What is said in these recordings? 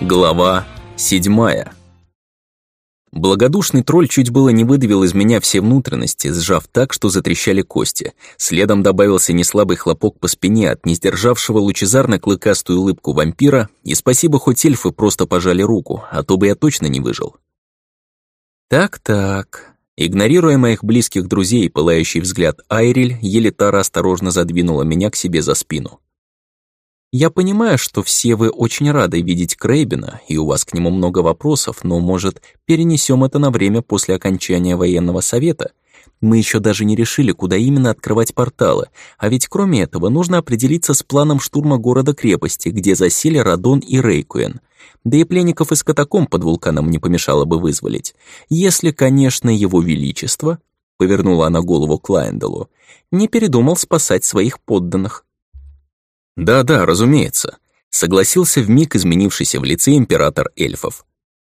Глава седьмая. Благодушный тролль чуть было не выдавил из меня все внутренности, сжав так, что затрещали кости. Следом добавился неслабый хлопок по спине от несдержавшего лучезарно-клыкастую улыбку вампира, и спасибо, хоть эльфы просто пожали руку, а то бы я точно не выжил. Так-так. Игнорируя моих близких друзей пылающий взгляд Айриль, Елитара осторожно задвинула меня к себе за спину. Я понимаю, что все вы очень рады видеть Крейбена, и у вас к нему много вопросов, но, может, перенесем это на время после окончания военного совета? Мы еще даже не решили, куда именно открывать порталы, а ведь кроме этого нужно определиться с планом штурма города-крепости, где засели Радон и Рейкуэн. Да и пленников из катакомб под вулканом не помешало бы вызволить. Если, конечно, его величество, повернула она голову к Лайндалу, не передумал спасать своих подданных. «Да-да, разумеется», — согласился вмиг изменившийся в лице император эльфов.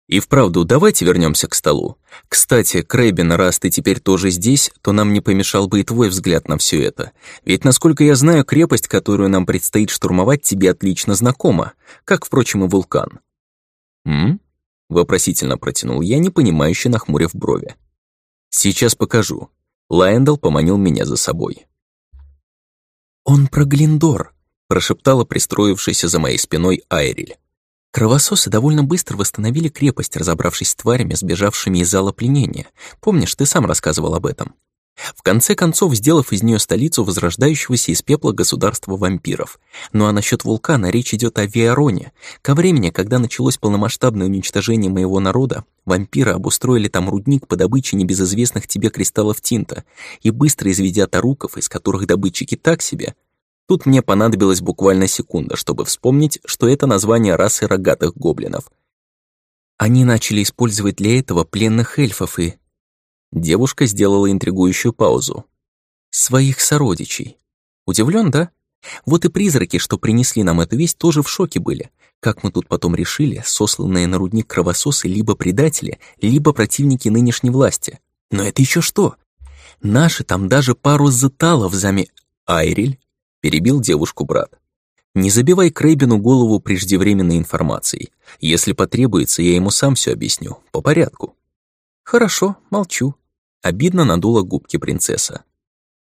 «И вправду, давайте вернемся к столу. Кстати, Крэббин, раз ты теперь тоже здесь, то нам не помешал бы и твой взгляд на все это. Ведь, насколько я знаю, крепость, которую нам предстоит штурмовать, тебе отлично знакома, как, впрочем, и вулкан». «М?» — вопросительно протянул я, непонимающе нахмурив брови. «Сейчас покажу». Лайендал поманил меня за собой. «Он про Глиндор», прошептала пристроившаяся за моей спиной Айриль. Кровососы довольно быстро восстановили крепость, разобравшись с тварями, сбежавшими из зала пленения. Помнишь, ты сам рассказывал об этом. В конце концов, сделав из нее столицу возрождающегося из пепла государства вампиров. Ну а насчет вулкана речь идет о Виароне. Ко времени, когда началось полномасштабное уничтожение моего народа, вампиры обустроили там рудник по добыче небезызвестных тебе кристаллов тинта и быстро изведя таруков, из которых добытчики так себе, Тут мне понадобилась буквально секунда, чтобы вспомнить, что это название расы рогатых гоблинов. Они начали использовать для этого пленных эльфов и... Девушка сделала интригующую паузу. Своих сородичей. Удивлен, да? Вот и призраки, что принесли нам эту весть, тоже в шоке были. Как мы тут потом решили, сосланные на рудник кровососы либо предатели, либо противники нынешней власти. Но это еще что? Наши там даже пару зеталов зами... Айриль перебил девушку брат. «Не забивай Крейбину голову преждевременной информацией. Если потребуется, я ему сам все объясню, по порядку». «Хорошо, молчу». Обидно надула губки принцесса.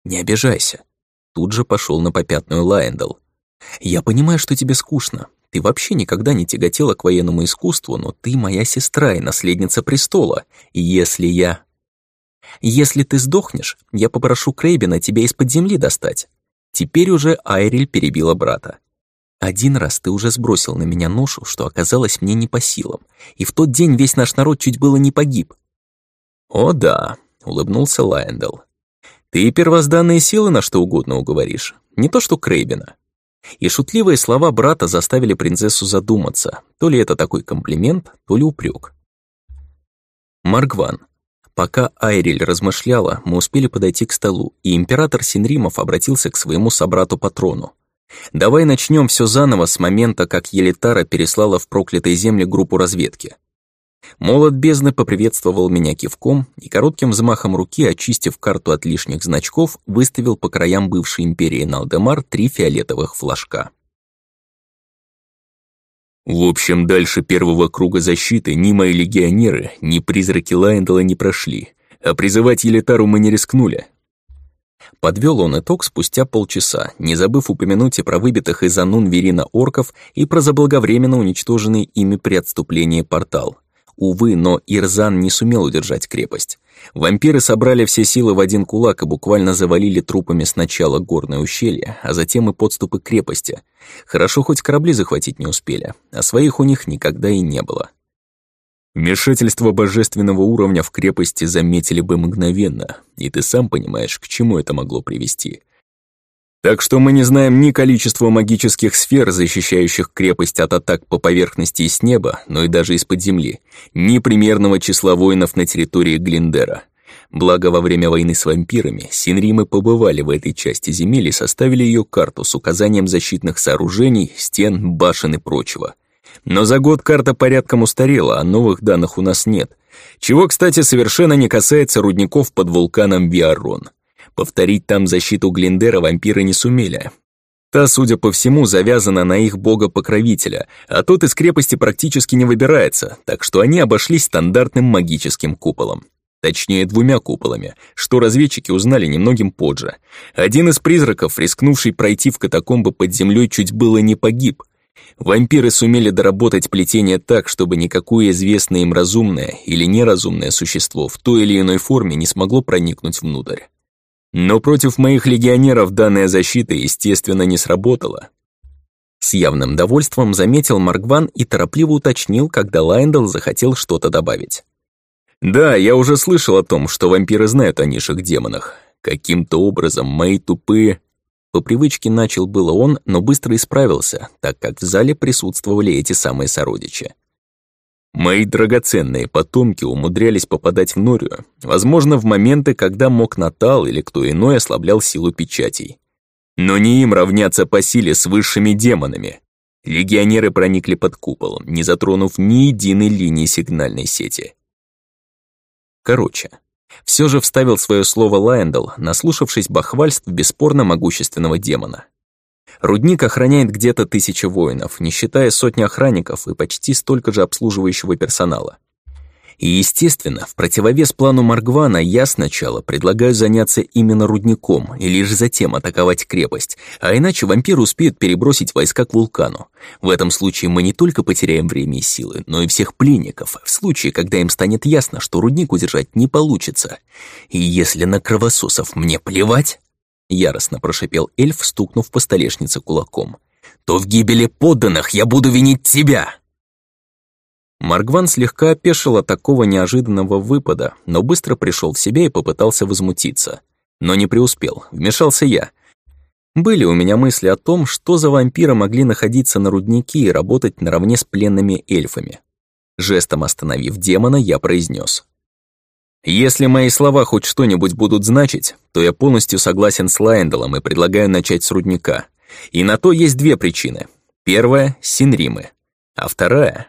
«Не обижайся». Тут же пошел на попятную Лайендал. «Я понимаю, что тебе скучно. Ты вообще никогда не тяготела к военному искусству, но ты моя сестра и наследница престола. И если я...» «Если ты сдохнешь, я попрошу Крейбина тебя из-под земли достать. Теперь уже Айриль перебила брата. «Один раз ты уже сбросил на меня ношу, что оказалось мне не по силам, и в тот день весь наш народ чуть было не погиб». «О да», — улыбнулся Лайендел. «Ты первозданные силы на что угодно уговоришь, не то что Крейбена». И шутливые слова брата заставили принцессу задуматься, то ли это такой комплимент, то ли упрек. Маргван, Пока Айриль размышляла, мы успели подойти к столу, и император Синримов обратился к своему собрату-патрону. «Давай начнем все заново с момента, как Елитара переслала в проклятые земли группу разведки». Молот бездны поприветствовал меня кивком и коротким взмахом руки, очистив карту от лишних значков, выставил по краям бывшей империи Налдемар три фиолетовых флажка. В общем, дальше первого круга защиты ни мои легионеры, ни призраки Лайндала не прошли, а призывать Елитару мы не рискнули. Подвел он итог спустя полчаса, не забыв упомянуть и про выбитых из Анун Верина орков и про заблаговременно уничтоженный ими при отступлении портал. Увы, но Ирзан не сумел удержать крепость. Вампиры собрали все силы в один кулак и буквально завалили трупами сначала горное ущелье, а затем и подступы крепости. Хорошо, хоть корабли захватить не успели, а своих у них никогда и не было. Вмешательство божественного уровня в крепости заметили бы мгновенно, и ты сам понимаешь, к чему это могло привести. Так что мы не знаем ни количества магических сфер, защищающих крепость от атак по поверхности и с неба, но и даже из-под земли, ни примерного числа воинов на территории Глиндера. Благо, во время войны с вампирами Синримы побывали в этой части земель и составили ее карту с указанием защитных сооружений, стен, башен и прочего. Но за год карта порядком устарела, а новых данных у нас нет. Чего, кстати, совершенно не касается рудников под вулканом Виарон. Повторить там защиту Глиндера вампиры не сумели. Та, судя по всему, завязана на их бога-покровителя, а тот из крепости практически не выбирается, так что они обошлись стандартным магическим куполом. Точнее, двумя куполами, что разведчики узнали немногим позже. Один из призраков, рискнувший пройти в катакомбы под землей, чуть было не погиб. Вампиры сумели доработать плетение так, чтобы никакое известное им разумное или неразумное существо в той или иной форме не смогло проникнуть внутрь. Но против моих легионеров данная защита, естественно, не сработала. С явным довольством заметил Маргван и торопливо уточнил, когда Лайендл захотел что-то добавить. Да, я уже слышал о том, что вампиры знают о низших демонах. Каким-то образом мои тупые... По привычке начал было он, но быстро исправился, так как в зале присутствовали эти самые сородичи. Мои драгоценные потомки умудрялись попадать в Норию, возможно, в моменты, когда мог Натал или кто иной ослаблял силу печатей. Но не им равняться по силе с высшими демонами. Легионеры проникли под купол, не затронув ни единой линии сигнальной сети. Короче, все же вставил свое слово Лайендл, наслушавшись бахвальств бесспорно могущественного демона. Рудник охраняет где-то тысяча воинов, не считая сотни охранников и почти столько же обслуживающего персонала. И, естественно, в противовес плану Маргвана я сначала предлагаю заняться именно рудником и лишь затем атаковать крепость, а иначе вампиры успеют перебросить войска к вулкану. В этом случае мы не только потеряем время и силы, но и всех пленников, в случае, когда им станет ясно, что рудник удержать не получится. И если на кровососов мне плевать, яростно прошипел эльф, стукнув по столешнице кулаком, то в гибели подданных я буду винить тебя. Маргван слегка опешил от такого неожиданного выпада, но быстро пришел в себя и попытался возмутиться. Но не преуспел, вмешался я. Были у меня мысли о том, что за вампиры могли находиться на руднике и работать наравне с пленными эльфами. Жестом остановив демона, я произнес: «Если мои слова хоть что-нибудь будут значить, то я полностью согласен с Лайндалом и предлагаю начать с рудника. И на то есть две причины. Первая — Синримы, а вторая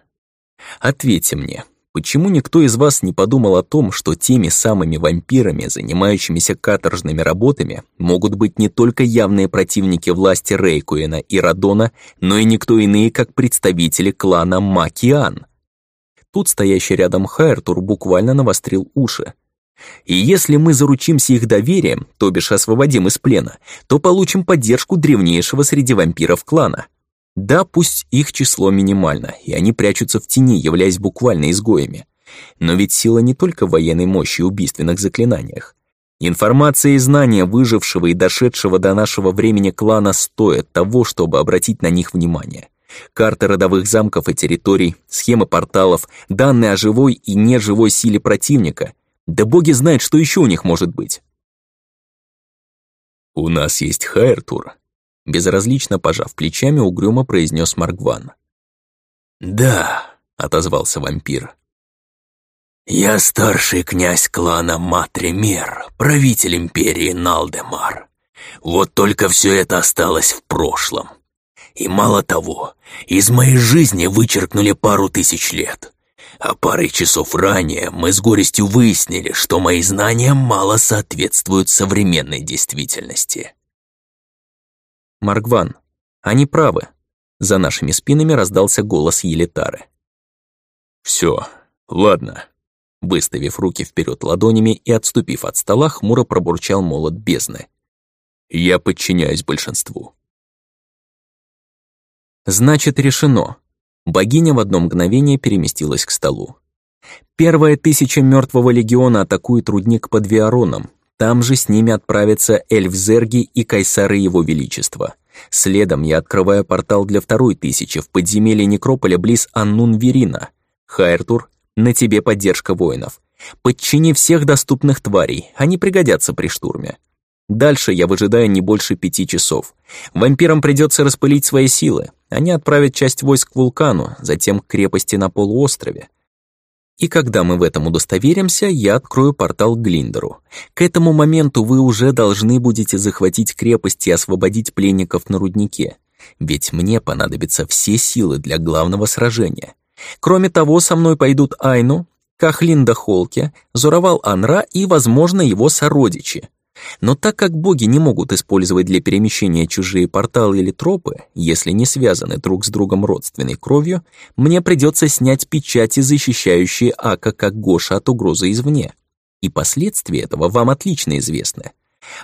Ответьте мне, почему никто из вас не подумал о том, что теми самыми вампирами, занимающимися каторжными работами, могут быть не только явные противники власти Рейкуина и Радона, но и никто иные, как представители клана Макиан? Тут стоящий рядом Хайртур буквально навострил уши. И если мы заручимся их доверием, то бишь освободим из плена, то получим поддержку древнейшего среди вампиров клана — да, пусть их число минимально, и они прячутся в тени, являясь буквально изгоями. Но ведь сила не только в военной мощи и убийственных заклинаниях. Информация и знания выжившего и дошедшего до нашего времени клана стоят того, чтобы обратить на них внимание. Карты родовых замков и территорий, схемы порталов, данные о живой и неживой силе противника. Да боги знают, что еще у них может быть. «У нас есть Хайртур», Безразлично пожав плечами, угрюмо произнес Маргван. «Да», — отозвался вампир. «Я старший князь клана Матремер, правитель империи Налдемар. Вот только все это осталось в прошлом. И мало того, из моей жизни вычеркнули пару тысяч лет. А парой часов ранее мы с горестью выяснили, что мои знания мало соответствуют современной действительности. Маргван, они правы. За нашими спинами раздался голос Елитары. Все, ладно. Выставив руки вперед ладонями и отступив от стола, хмуро пробурчал молот бездны. Я подчиняюсь большинству. Значит, решено. Богиня в одно мгновение переместилась к столу. Первая тысяча мертвого легиона атакует рудник под Виароном, там же с ними отправятся Эльфзерги и Кайсары Его Величества. Следом я открываю портал для второй тысячи в подземелье Некрополя близ Аннун-Верина. Хайртур, на тебе поддержка воинов. Подчини всех доступных тварей, они пригодятся при штурме. Дальше я выжидаю не больше пяти часов. Вампирам придется распылить свои силы. Они отправят часть войск к вулкану, затем к крепости на полуострове. И когда мы в этом удостоверимся, я открою портал к Глиндеру. К этому моменту вы уже должны будете захватить крепость и освободить пленников на руднике. Ведь мне понадобятся все силы для главного сражения. Кроме того, со мной пойдут Айну, Кахлинда Холке, Зуровал Анра и, возможно, его сородичи. Но так как боги не могут использовать для перемещения чужие порталы или тропы, если не связаны друг с другом родственной кровью, мне придется снять печати, защищающие Ака как Гоша от угрозы извне. И последствия этого вам отлично известны.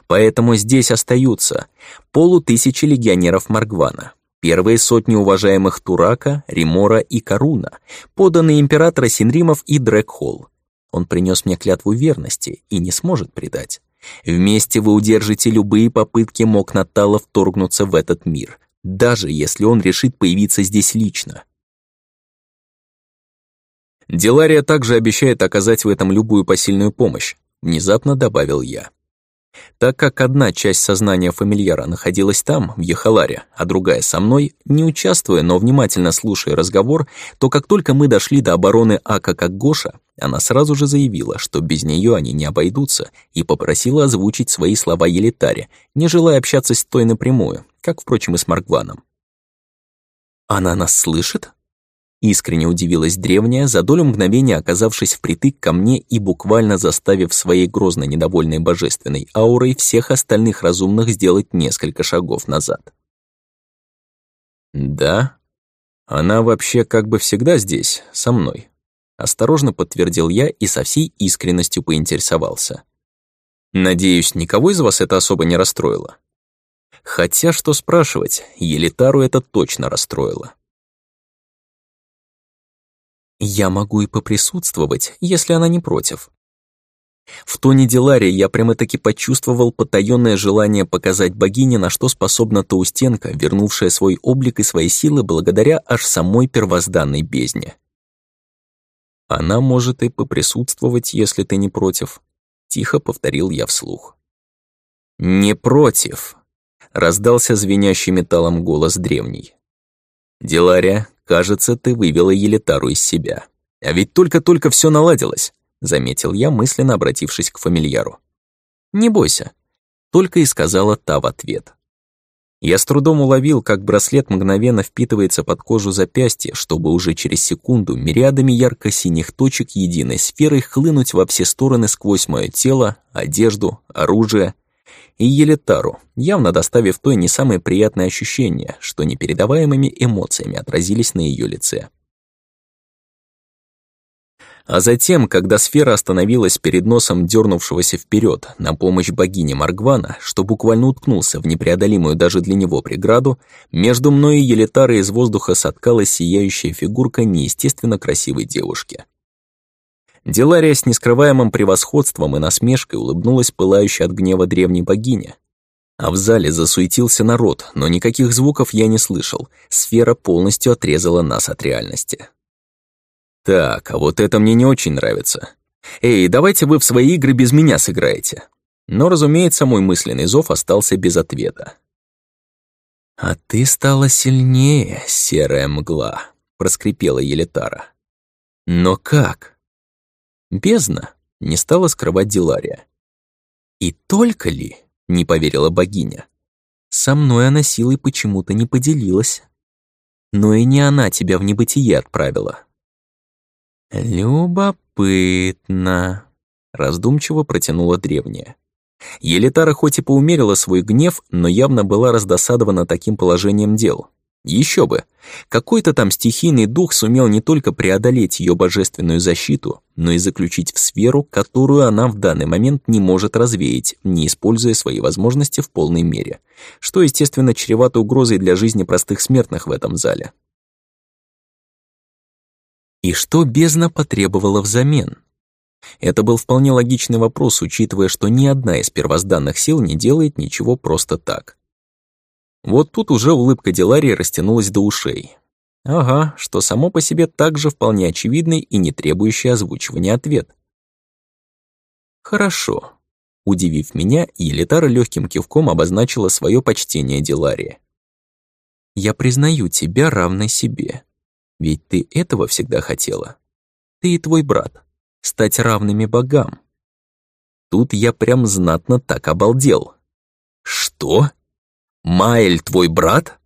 Поэтому здесь остаются полутысячи легионеров Маргвана, первые сотни уважаемых Турака, Римора и Каруна, поданные императора Синримов и Дрекхолл. Он принес мне клятву верности и не сможет предать. Вместе вы удержите любые попытки Мокнатала вторгнуться в этот мир, даже если он решит появиться здесь лично. Делария также обещает оказать в этом любую посильную помощь, внезапно добавил я. Так как одна часть сознания фамильяра находилась там, в Ехаларе, а другая со мной, не участвуя, но внимательно слушая разговор, то как только мы дошли до обороны Ака как Гоша, она сразу же заявила, что без нее они не обойдутся, и попросила озвучить свои слова Елитаре, не желая общаться с той напрямую, как, впрочем, и с Маркваном. «Она нас слышит?» Искренне удивилась древняя, за долю мгновения оказавшись впритык ко мне и буквально заставив своей грозно недовольной божественной аурой всех остальных разумных сделать несколько шагов назад. «Да, она вообще как бы всегда здесь, со мной», осторожно подтвердил я и со всей искренностью поинтересовался. «Надеюсь, никого из вас это особо не расстроило?» Хотя, что спрашивать, Елитару это точно расстроило. Я могу и поприсутствовать, если она не против. В тоне Делария я прямо-таки почувствовал потаённое желание показать богине, на что способна Таустенко, вернувшая свой облик и свои силы благодаря аж самой первозданной бездне. Она может и поприсутствовать, если ты не против. Тихо повторил я вслух. «Не против!» — раздался звенящий металлом голос древний. «Делария, Кажется, ты вывела Елитару из себя. А ведь только-только все наладилось, заметил я, мысленно обратившись к фамильяру. Не бойся, только и сказала та в ответ. Я с трудом уловил, как браслет мгновенно впитывается под кожу запястья, чтобы уже через секунду мириадами ярко-синих точек единой сферой хлынуть во все стороны сквозь мое тело, одежду, оружие — и Елитару, явно доставив той не самые приятные ощущения, что непередаваемыми эмоциями отразились на ее лице. А затем, когда сфера остановилась перед носом дернувшегося вперед на помощь богине Маргвана, что буквально уткнулся в непреодолимую даже для него преграду, между мной и Елитарой из воздуха соткалась сияющая фигурка неестественно красивой девушки. Делария с нескрываемым превосходством и насмешкой улыбнулась пылающей от гнева древней богине. А в зале засуетился народ, но никаких звуков я не слышал. Сфера полностью отрезала нас от реальности. Так, а вот это мне не очень нравится. Эй, давайте вы в свои игры без меня сыграете. Но, разумеется, мой мысленный зов остался без ответа. «А ты стала сильнее, серая мгла», — проскрипела Елитара. «Но как?» Бездна не стала скрывать Дилария. «И только ли?» — не поверила богиня. «Со мной она силой почему-то не поделилась. Но и не она тебя в небытие отправила». «Любопытно», — раздумчиво протянула древняя. Елитара хоть и поумерила свой гнев, но явно была раздосадована таким положением дел. Еще бы! Какой-то там стихийный дух сумел не только преодолеть ее божественную защиту, но и заключить в сферу, которую она в данный момент не может развеять, не используя свои возможности в полной мере, что, естественно, чревато угрозой для жизни простых смертных в этом зале. И что бездна потребовала взамен? Это был вполне логичный вопрос, учитывая, что ни одна из первозданных сил не делает ничего просто так. Вот тут уже улыбка Диларии растянулась до ушей. Ага, что само по себе также вполне очевидный и не требующий озвучивания ответ. Хорошо. Удивив меня, Елитара легким кивком обозначила свое почтение Диларии. Я признаю тебя равной себе. Ведь ты этого всегда хотела. Ты и твой брат. Стать равными богам. Тут я прям знатно так обалдел. Что? Маэль твой брат?»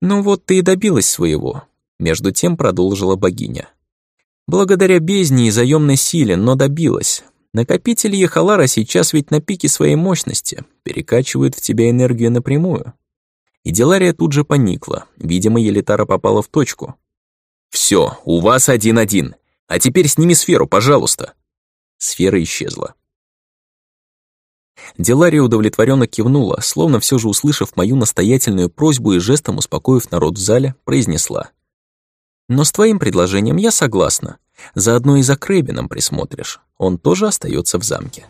«Ну вот ты и добилась своего», — между тем продолжила богиня. «Благодаря бездне и заемной силе, но добилась. Накопители Ехалара сейчас ведь на пике своей мощности, перекачивают в тебя энергию напрямую. И Делария тут же поникла, видимо, Елитара попала в точку. «Всё, у вас один-один, а теперь сними сферу, пожалуйста». Сфера исчезла. Делария удовлетворенно кивнула, словно все же услышав мою настоятельную просьбу и жестом успокоив народ в зале, произнесла. «Но с твоим предложением я согласна. Заодно и за Крэбином присмотришь. Он тоже остается в замке».